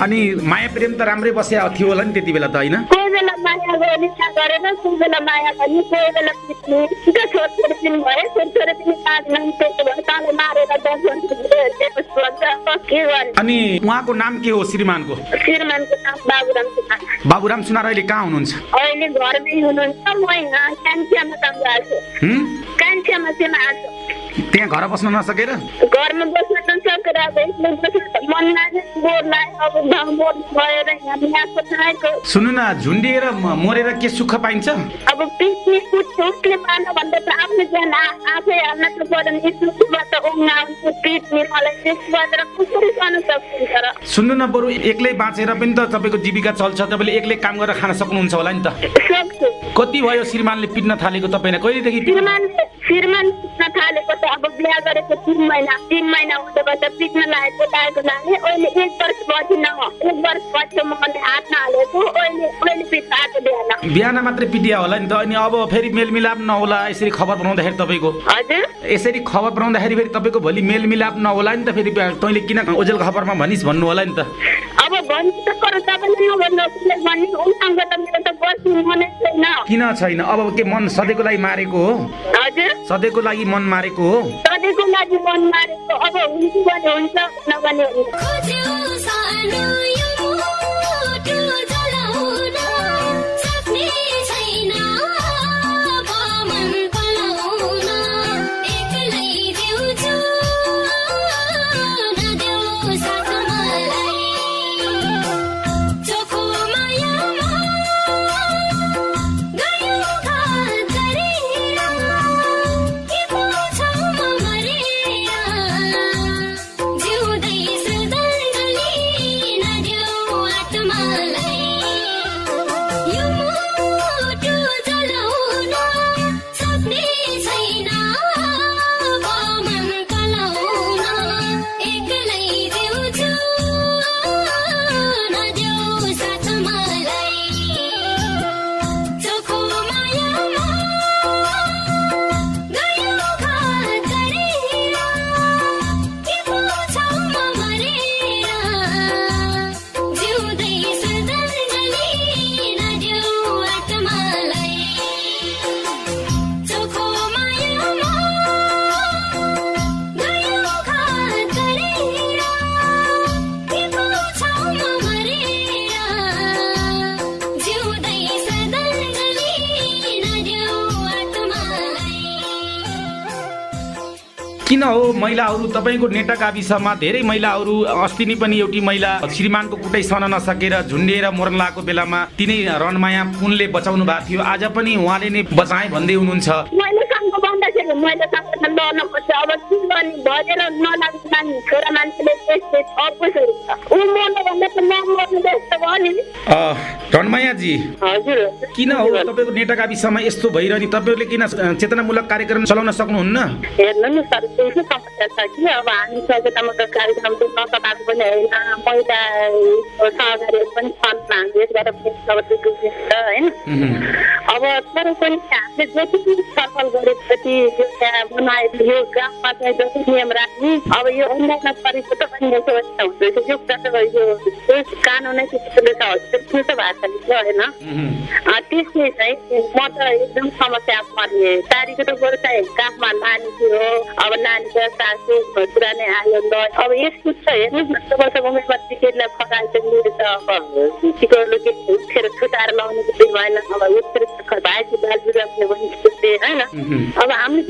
अनि माया प्रेम त राम्रै बसिया थियो होला नि त्यति बेला त होइन? कोही बेला माया गरिसा गरेन कोही बेला माया गर्ने कोही बेला पिट्ने। त्यो छोरछोरी पनि भयो छोरछोरी पनि काट्न त्यसो भए ताले मारेर दस त्यसपछि भन्छ के गर्ने? अनि उहाँको नाम के हो श्रीमानको? श्रीमानको नाम बाबुराम सुनार। बाबुराम सुनार अहिले कहाँ हुनुहुन्छ? अहिले घरमै हुनुहुन्छ म यहाँ कान्छियामा काम गएको छु हुँ? कान्छियामा चाहिँ आएको त्यहाँ घर बस्न नसकेर? घरमा बस्न सुन्नु न झुन्डिएर मरेर के सुख पाइन्छ? अब पिट्ने कुट्छ उसले मार्न भन्दा त आफ्नो ज्यान आ- आफै हाल्न त पऱ्यो नि सुखबाट ओङ्गा हुन्छ पिट्ने मलाई त्यसबाट कसरी गर्नु सक्छ र सुन्नु न बरु एक्लै बाँचेर पनि त तपाईँको जीविका चल्छ तपाईँले एक्लै काम गरेर खान सक्नुहुन्छ होला नि त। कति भयो श्रीमानले पिट्न थालेको तपाईँलाई? कहिलेदेखि श्रीमान पिट्न थालेको त अब बिहा गरेको तिन महिना तिन महिना हुँदैबाट पिट्न लागेको लागेको लाने अहिले एक वर्ष पछि न एक वर्ष पछि मैले हात नहालेको अहिले अहिले पिट्न आएको बिहान बिहान मात्रै पिटिया होला नि त अनि अब फेरि मेलमिलाप नहोला यसरी खबर बनाउँदाखेरि तपाईँको हजुर यसरी खबर बनाउँदाखेरि फेरि तपाईँको भोलि मेलमिलाप नहोला नि त फेरि तैँले किन ओजेल खबरमा भनिस् भन्नु होला नि त किन छैन? अब के मन सधैँको लागि मारेको हो? सधैँको लागि मन मारेको हो? सधैँको लागि मन मारेको अब हुन्छ भने हुन्छ नभने किन हो? महिलाहरू तपाईँको नेटा गाविसमा धेरै महिलाहरू अस्ति नै पनि एउटी महिला श्रीमानको कुटै सहन नसकेर झुन्डिएर मर्न लागेको बेलामा तिनै रणमाया पुनले बचाउनु भएको थियो। आज पनि उहाँले नै बचाए भन्दै हुनुहुन्छ। मैले अब के गर्ने नलाग्नु छोरा मान्छेले त्यस्तै अपोजिट ऊ मर्नु भन्दा त नमर्नु जस्तो भयो नि अ, रणमायाजी हजुर किन हो तपाईँको नेटा गाविसमा यस्तो भइरहने तपाईँहरूले किन चेतनामूलक कार्यक्रम चलाउन सक्नुहुन्न हेर्नु नि सर त्यही समस्या छ कि अब हामी सचेतनामूलक कार्यक्रम चाहिँ पनि होइन पहिला सहकारीहरू पनि छन् होइन उहुँ। अब तर पनि हामीले जति छलफल गरे जति त्यहाँ बनाएको यो गाउँमा चाहिँ जति नियम राख्ने अब यो अन्य गरेको त पनि यो कानुनै त्यस्तो त भएको छ होइन त्यसले चाहिँ म त एकदम समस्या पर्ने तारीको त बरु चाहिँ गाउँमा नानी थियो अब नानीको सासु छोरा नै आयो ल अब यस्तो छ हेर्नुहोस् न वर्षको उमेरमा टिकटलाई फकाइसक्ने त अब टिकटले के उठेर छुटाएर लाउनु भएन अब उठेर भाइको दाजुराले पनि होइन। अब हामीले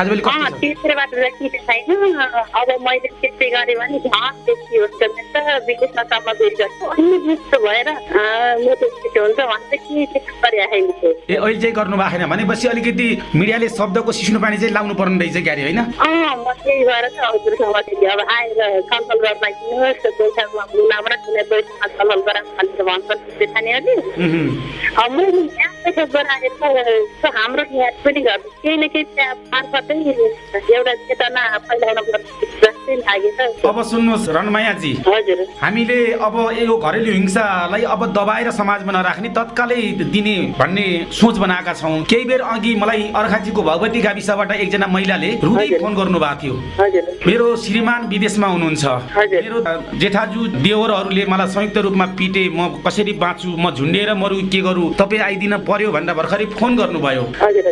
आजभोलि कस्तो छ? तेस्रोबाट किन छैन। अब मैले त्यस्तै गरेँ भने बेसी हुन्छ विदेशमा अन्य जस्तो भएर म हुन्छ। भन्छ कि त्यस्तो ए अहिले चाहिँ गर्नु भएको छैन भनेपछि अलिकति मिडियाले शब्दको सिस्नो पानी चाहिँ लाउनु पर्ने रहेछ क्यारे होइन? अँ म त्यही भएर त हजुरसँग अब आएर गर्न कुनै छलफल गराउँ भनेर यहाँ गराएर हाम्रो यहाँ पनि गर्छु केही न केही त्यहाँ मार्फतै एउटा चेतना फैलाउन पर्छ जस्तै लागेछ अब सुन्नुहोस् रणमायाजी। हजुर। हामीले अब यो घरेलु हिंसालाई अब दबाएर समाजमा नराख्ने तत्कालै दिने भन्ने सोच बनाएका छौँ। केही बेर अघि मलाई अर्खाजीको भगवती गाविसबाट एकजना महिलाले रुँदै। फोन गर्नुभएको थियो। मेरो श्रीमान विदेशमा हुनुहुन्छ। मेरो जेठाजु देवरहरूले मलाई संयुक्त रूपमा पिटे म कसरी बाँच्छु म झुन्डिएर मरु के गरौँ तपाईँ आइदिन पर्यो भनेर भर्खरै फोन गर्नुभयो।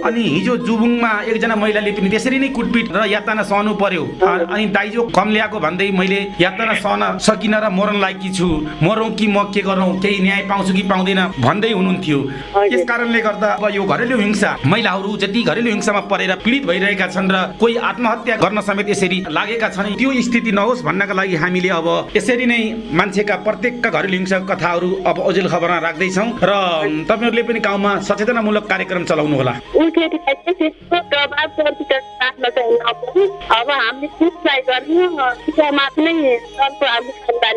अनि हिजो जुबुङमा एकजना महिलाले पनि त्यसरी नै कुटपिट र यातना सहनु पर्यो। अनि दाइजो कम ल्याएको भन्दै मैले यातना सहन सकिनँ र मर्न लायकी छु। मरौँ कि म के गरौँ? केही न्याय पाउँछु कि पाउँदैन? भन्दै हुनुहुन्थ्यो। यस कारणले गर्दा अब यो घरेलु हिंसा महिलाहरू जति घरेलु हिंसामा परेर पीडित भइरहेका छन् र कोही आत्महत्या गर्न समेत यसरी लागेका छन् त्यो स्थिति नहोस् भन्नका लागि हामीले अब यसरी नै मान्छेका प्रत्येकका घरेलु हिंसाको कथाहरू अब ओजेल खबरमा राख्दैछौँ र तपाईँहरूले पनि गाउँमा सचेतनामूलक कार्यक्रम चलाउनु होला राख्न चाहिँ अब हामीले गर्नु नै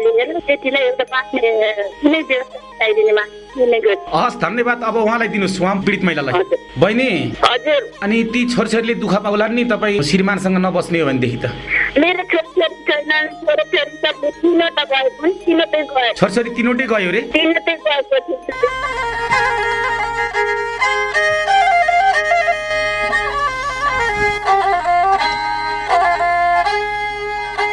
लिएर एउटा बाँच्ने कुनै व्यवस्था मान्छे हस् धन्यवाद। अब उहाँलाई दिनुहोस् उहाँ पीडित महिलालाई। बहिनी हजुर। अनि ती छोरछोरीले दुःख पाउलान् नि तपाईँ श्रीमानसँग नबस्ने हो भनेदेखि त। छोरछोरी तिनवटै गयो रे?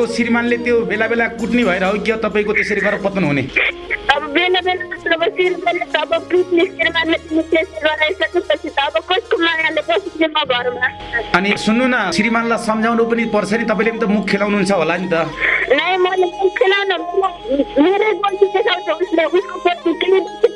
तपाईँको श्रीमानले त्यो बेला बेला कुट्ने भएर हो कि तपाईँको त्यसरी गरेर पतन हुने? अब बेला बेला अब श्रीमानले त अब पिट्ने श्रीमानले पनि त्यसै गराइसकेपछि त अब कसको मायाले बसिने म घरमा अनि सुन्नु न श्रीमानलाई सम्झाउनु पनि पर्छ नि तपाईँले पनि त मुख खेलाउनुहुन्छ होला नि त। नै मैले खेलाउन मेरै गल्ती देखाउँछ उसले उसको गल्ती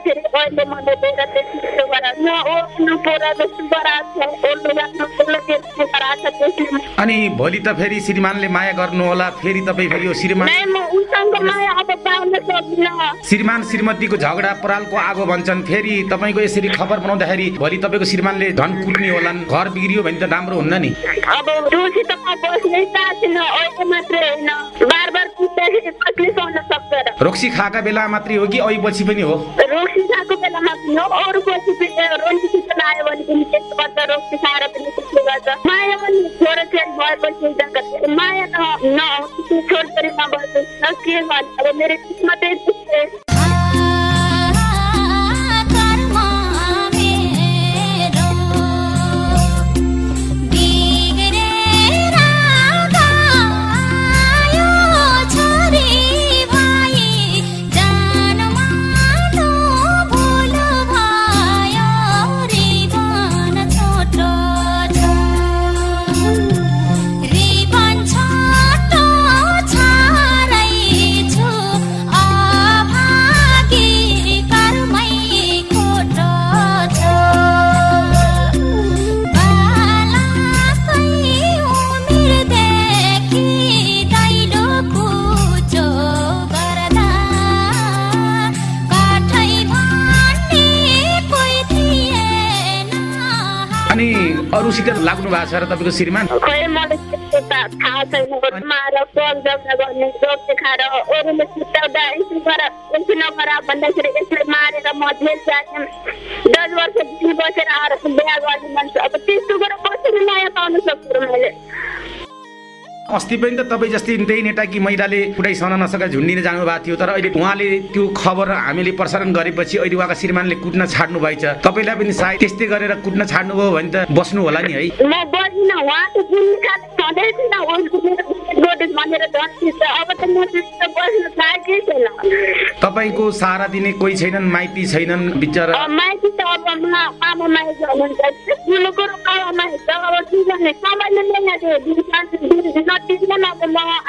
हुँदाखेरि अहिले मलाई दिएर त्यस्तो गराएको न ओर्नु पोरा जस्तो गराएको छ ओर्नु राख्नु ठुलो त्यस्तो गराएको छ त्यसले अनि भोलि त फेरि श्रीमानले माया गर्नु होला फेरि तपाईँ फेरि यो श्रीमान श्रीमान श्रीमतीको झगडा परालको आगो भन्छन्। फेरि तपाईँको यसरी खबर बनाउँदाखेरि भोलि तपाईँको श्रीमानले धन कुट्ने होलान्। घर बिग्रियो भने त राम्रो हुन्न नि। अब दोषी त म बस्नै चाहदिनँ अहिले मात्रै होइन। सक्छ रोक्सी खाएका बेला मात्रै हो कि ऐपछि पनि हो। रोक्सी खाएको बेलामा पनि हो अरू पछि पनि रोटी सिक्न आयो भने पनि त्यस्तो गर्छ रोक्सी खाएर पनि त्यस्तो गर्छ माया पनि छोराछोरी भएपछि जग्गा माया न न के अब मेरो किस्मतै त्यस्तै भन्दाखेरि यसलाई मारेर म जेल जाने दस वर्ष दिदी बसेर आएर बिहा गर्ने मान्छे अब त्यस्तो गरेर कसरी माया पाउन सक्छु र मैले? अस्ति पनि त तपाईँ जस्तै त्यही नेताकी महिलाले कुनै सहन नसकेर झुन्डिन जानुभएको थियो तर अहिले उहाँले त्यो खबर हामीले प्रसारण गरेपछि अहिले उहाँका श्रीमानले कुट्न छाड्नु भएछ तपाईँलाई पनि सायद त्यस्तै गरेर कुट्न छाड्नुभयो भने त बस्नु होला नि है। तपाईँको सहारा दिने कोही छैनन् माइती छैनन् बिचरा अब मा-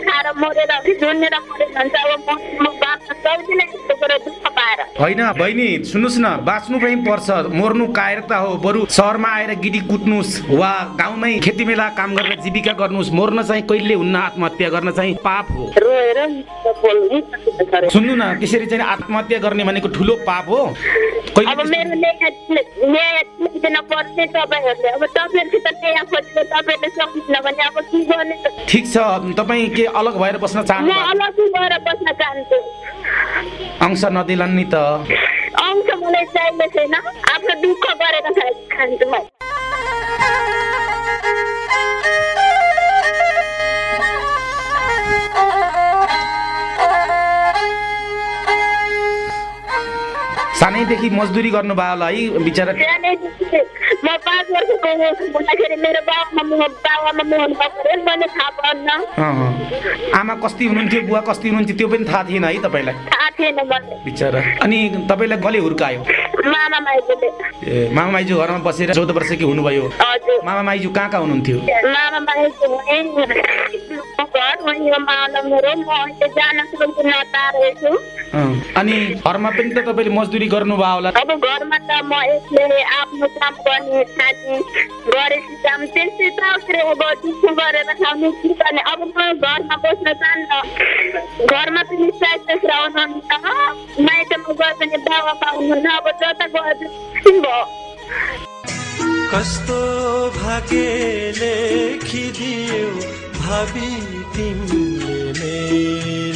खाएर मरेर झुन्डेर मरेर भन्छ अब म म बाँच्न सक्दिनँ यस्तो कुरो दुःख पाएर। होइन बहिनी सुन्नुहोस् न बाँच्नु पनि पर्छ मर्नु कायरता हो बरु सहरमा आएर गिडी कुट्नुहोस् वा गाउँमै खेतीमेला काम गरेर जीविका गर्नुहोस् मर्न चाहिँ कहिले हुन्न आत्महत्या गर्न चाहिँ पाप हो। सुन्नु न त्यसरी चाहिँ आत्महत्या गर्ने भनेको ठुलो पाप हो। अब त्यस्तो- मेरो न्याय न्याय दिन पर्ने तपाईँहरूले। अब तपाईँहरूले त न्याय खोजेको तपाईँहरूले सक्नुहुन्न भने अब के गर्ने ठिक छ तपाईँ के अलग भएर बस्न चाहनु बस्न चाहन्छु। अंश नदिलान् नि त। अंश मलाई छैन आफ्नो दुःख गरेर खा- खान्छु म। सानैदेखि मजदुरी गर्नुभयो होला है बिचरा। म पाँच वर्षको हुँदाखेरि मेरो मैले थाहा। आमा कस्ती हुनुहुन्थ्यो बुवा कस्ती हुनुहुन्थ्यो त्यो पनि थाहा थिएन है तपाईँलाई। थाहा थिएन मलाई। बिचरा। अनि तपाईँलाई कसले हुर्कायो मामा माइजूले। ए मामा माइजू घरमा बसेर चौध वर्षकी हुनुभयो। मामा माइजू कहाँ कहाँ हुनुहुन्थ्यो? मामा माइजू हुने घर वहीँ हो मावला मेरो म अहिले जान सक्छु नतारेको छु अँ, अनि घरमा पनि त तपाईँले मजदुरी गर्नुभयो होला। अब घरमा त म यसले आफ्नो काम गर्ने साथी गरेपछि काम त्यस्तै त अब दुःख गरेर खाउने के गर्ने अब म घरमा बस्न चाहन्न। घरमा पनि सायद त्यसरी आउनुहुन्छ माइतमा गए पनि बाबा पाउनुहुन्न अब जता गए पनि भयो। कस्तो भाग्य लेखिदियो भावी तिमीले।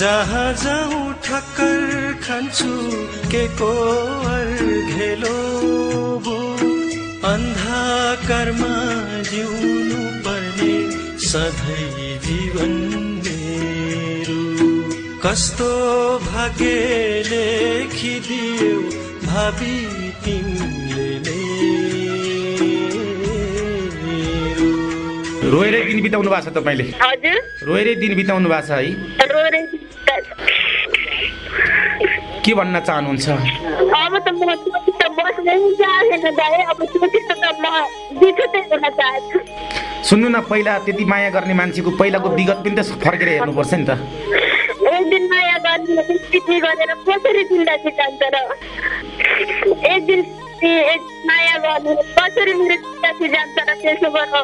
जहाँ जाउँ ठक्कर खान्छु के को घेलो अन्धाकारमा जिउनु पर्ने सधैँ जीवन मेरो। कस्तो भाग्य लेखिदियो भावी तिमीले मेरो। रोएरै दिन बिताउनु भएको छ तपाईँले। हजुर। रोएरै दिन बिताउनु भएको छ है। के भन्न चाहनुहुन्छ? अब त म सुन्नु न पहिला त्यति माया गर्ने मान्छेको पहिलाको विगत पनि त फर्केर हेर्नुपर्छ नि त। एक दिन माया गर्ने पिटी गरेर कसरी जिन्दगी जान्छ र? एक दिन एक माया गर्ने कसरी मेरो जिन्दगी जान्छ र त्यसो गर्नु?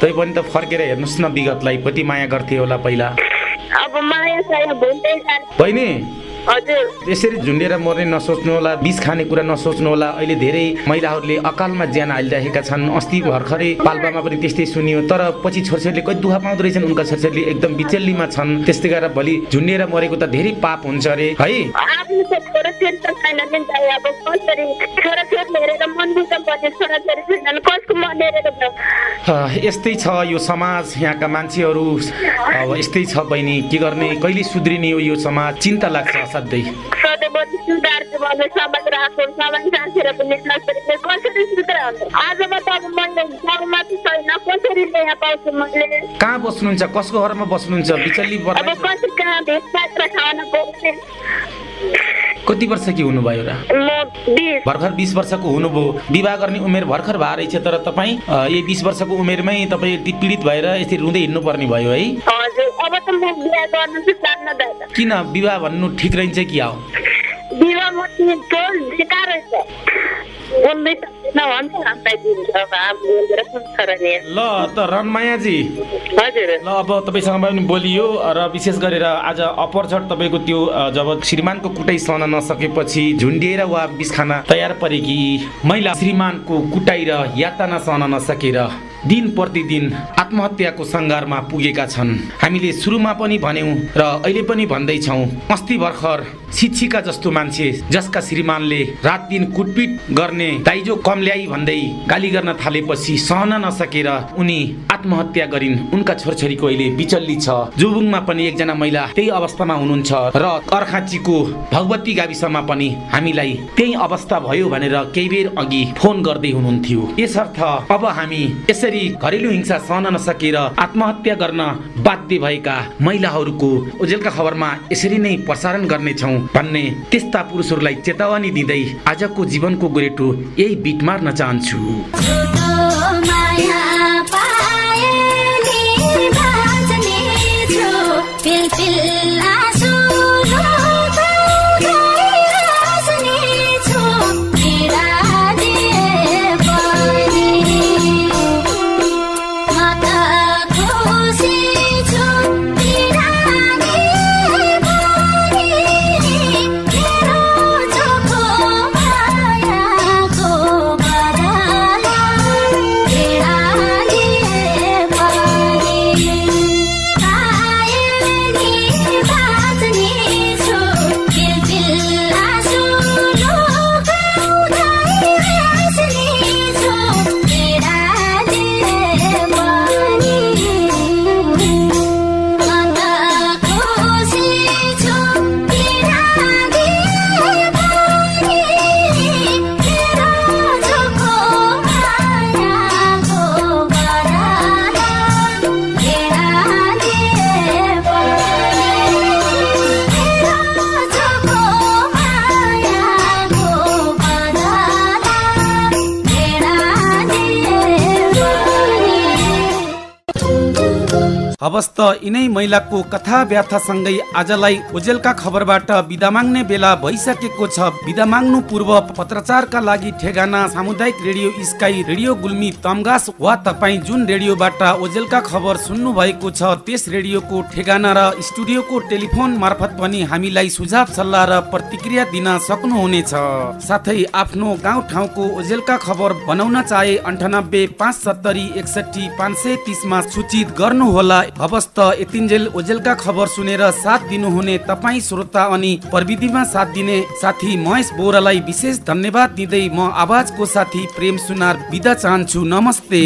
तै पनि त फर्केर हेर्नुहोस् न विगतलाई कति माया गर्थे होला पहिला। अब माया साया भुल्दै जाने बहिनी यसरी झुन्डेर मर्ने नसोच्नु होला बिस खाने कुरा नसोच्नु होला अहिले धेरै महिलाहरूले अकालमा ज्यान हालिरहेका छन्। अस्ति भर्खरै पाल्पामा पनि त्यस्तै सुनियो तर पछि छोरछोरीले कति दुःख पाउँदो रहेछन्। उनका छोरछोरीले एकदम बिचल्लीमा छन्। त्यस्तै गरेर भोलि झुन्डेर मरेको त धेरै पाप हुन्छ अरे है? यस्तै छ यो समाज यहाँका मान्छेहरू। अब यस्तै छ बहिनी के गर्ने? कहिले सुध्रिने हो यो समाज? चिन्ता लाग्छ असाध्यै। कहाँ बस्नुहुन्छ? कसको घरमा बस्नुहुन्छ? बिचल्ली कति वर्ष कि हुनुभयो र? म भर्खर बिस वर्षको हुनुभयो। विवाह गर्ने उमेर भर्खर भए रहेछ तर तपाईँ यही बिस वर्षको उमेरमै तपाईँ यति पीडित भएर यसरी रुँदै हिँड्नुपर्ने भयो है। त किन विवाह भन्नु ठिक रहन्छ कि हो ल त रनमायाजी ल अब तपाईँसँग पनि बोलियो र विशेष गरेर आज अपरचट तपाईँको त्यो जब श्रीमानको कुटाइ सहन नसकेपछि झुन्डिएर वा बिस खान तयार परेकी महिला श्रीमानको कुटाइ र यातना सहन नसकेर दिन प्रतिदिन आत्महत्याको सङ्घारमा पुगेका छन्। हामीले सुरुमा पनि भन्यौँ र अहिले पनि भन्दैछौँ अस्ति भर्खर शिक्षिका जस्तो मान्छे जसका श्रीमानले रात दिन कुटपिट गर्ने दाइजो कम ल्याई भन्दै गाली गर्न थालेपछि सहन नसकेर उनी आत्महत्या गरिन्। उनका छोरछोरीको अहिले बिचल्ली छ। जुबुङमा पनि एकजना महिला त्यही अवस्थामा हुनुहुन्छ र अर्खाँचीको भगवती गाविसमा पनि हामीलाई त्यही अवस्था भयो भनेर केही बेर अघि फोन गर्दै हुनुहुन्थ्यो। यसर्थ अब हामी यसरी घरेलु हिंसा सहन नसकेर आत्महत्या गर्न बाध्य भएका महिलाहरूको ओजेलका खबरमा यसरी नै प्रसारण गर्नेछौँ भन्ने त्यस्ता पुरुषहरूलाई चेतावनी दिँदै आजको जीवनको गोरेटो यही बिट मार्न चाहन्छु। हवस् यिनै महिलाको कथा व्याथासँगै आजलाई ओजेलका खबरबाट बिदा माग्ने बेला भइसकेको छ। बिदा माग्नु पूर्व पत्रचारका लागि ठेगाना सामुदायिक radio sky radio Gulmi Tamghas वा तपाईँ जुन रेडियोबाट ओजेलका खबर सुन्नु भएको छ त्यस रेडियोको ठेगाना र स्टुडियोको टेलिफोन मार्फत पनि हामीलाई सुझाव सल्लाह र प्रतिक्रिया दिन सक्नुहुनेछ। साथै आफ्नो गाउँ ठाउँको ओजेलका खबर बनाउन चाहे अन्ठानब्बे पाँच सत्तरी एकसठी पाँच सय तिसमा सूचित गर्नुहोला। हवस् त यतिन्जेल ओजेलका खबर सुनेर साथ दिनुहुने तपाईँ श्रोता अनि प्रविधिमा साथ दिने साथी महेश बोरालाई विशेष धन्यवाद दिँदै म आवाजको साथी प्रेम सुनार बिदा चाहन्छु। नमस्ते।